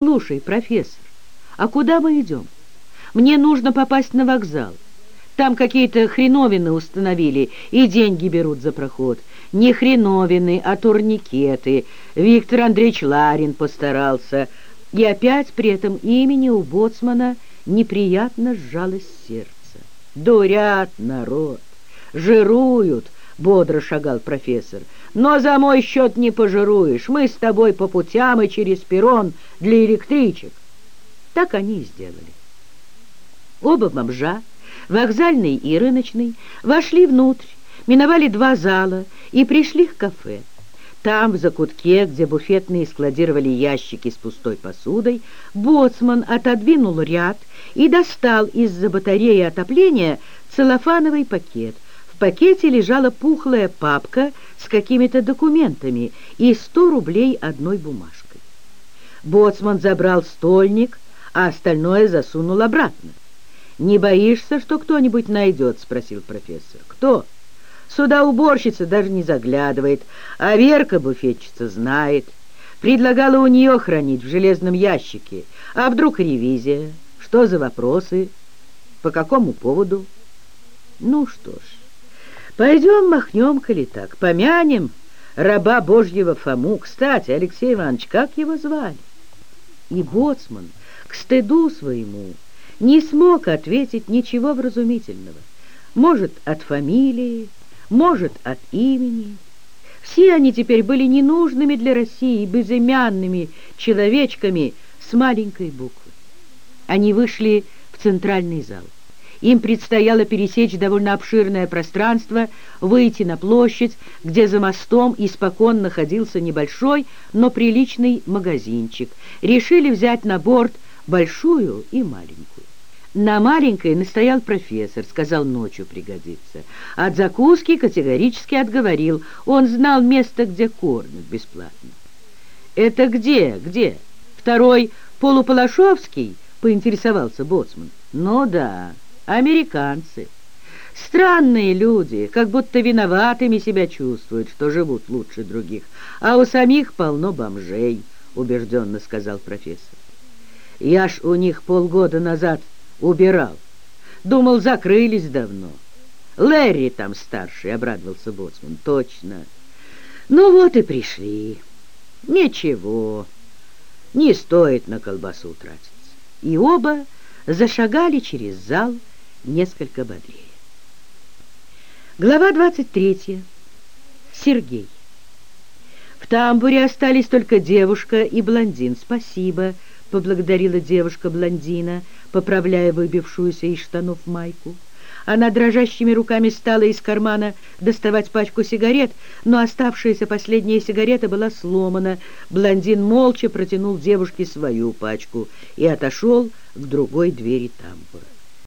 Слушай, профессор, а куда мы идем? Мне нужно попасть на вокзал. Там какие-то хреновины установили и деньги берут за проход. Не хреновины, а турникеты. Виктор Андреевич Ларин постарался. И опять при этом имени у боцмана неприятно сжалось сердце. Дурят народ, жируют, бодро шагал профессор. Но за мой счет не пожируешь. Мы с тобой по путям и через перрон для электричек. Так они и сделали. Оба бомжа, вокзальный и рыночный, вошли внутрь, миновали два зала и пришли к кафе. Там, в закутке, где буфетные складировали ящики с пустой посудой, боцман отодвинул ряд и достал из-за батареи отопления целлофановый пакет — пакете лежала пухлая папка с какими-то документами и сто рублей одной бумажкой. Боцман забрал стольник, а остальное засунул обратно. «Не боишься, что кто-нибудь найдет?» — спросил профессор. «Кто?» «Сюда уборщица даже не заглядывает, а Верка, буфетчица, знает. Предлагала у нее хранить в железном ящике. А вдруг ревизия? Что за вопросы? По какому поводу?» «Ну что ж...» Пойдем махнем, коли так, помянем раба Божьего Фому. Кстати, Алексей Иванович, как его звали? И боцман, к стыду своему, не смог ответить ничего вразумительного. Может, от фамилии, может, от имени. Все они теперь были ненужными для России, безымянными человечками с маленькой буквы. Они вышли в центральный зал. Им предстояло пересечь довольно обширное пространство, выйти на площадь, где за мостом испокон находился небольшой, но приличный магазинчик. Решили взять на борт большую и маленькую. На маленькой настоял профессор, сказал, ночью пригодится. От закуски категорически отговорил. Он знал место, где кормят бесплатно. «Это где? Где? Второй Полуполошовский?» — поинтересовался Боцман. «Ну да». Американцы. Странные люди, как будто виноватыми себя чувствуют, что живут лучше других. А у самих полно бомжей, убежденно сказал профессор. Я ж у них полгода назад убирал. Думал, закрылись давно. Лэри там старший, обрадовался Боцман. Точно. Ну вот и пришли. Ничего, не стоит на колбасу тратиться. И оба зашагали через зал, несколько бодрее. Глава 23. Сергей. В тамбуре остались только девушка и блондин. «Спасибо», — поблагодарила девушка-блондина, поправляя выбившуюся из штанов майку. Она дрожащими руками стала из кармана доставать пачку сигарет, но оставшаяся последняя сигарета была сломана. Блондин молча протянул девушке свою пачку и отошел к другой двери тамбура.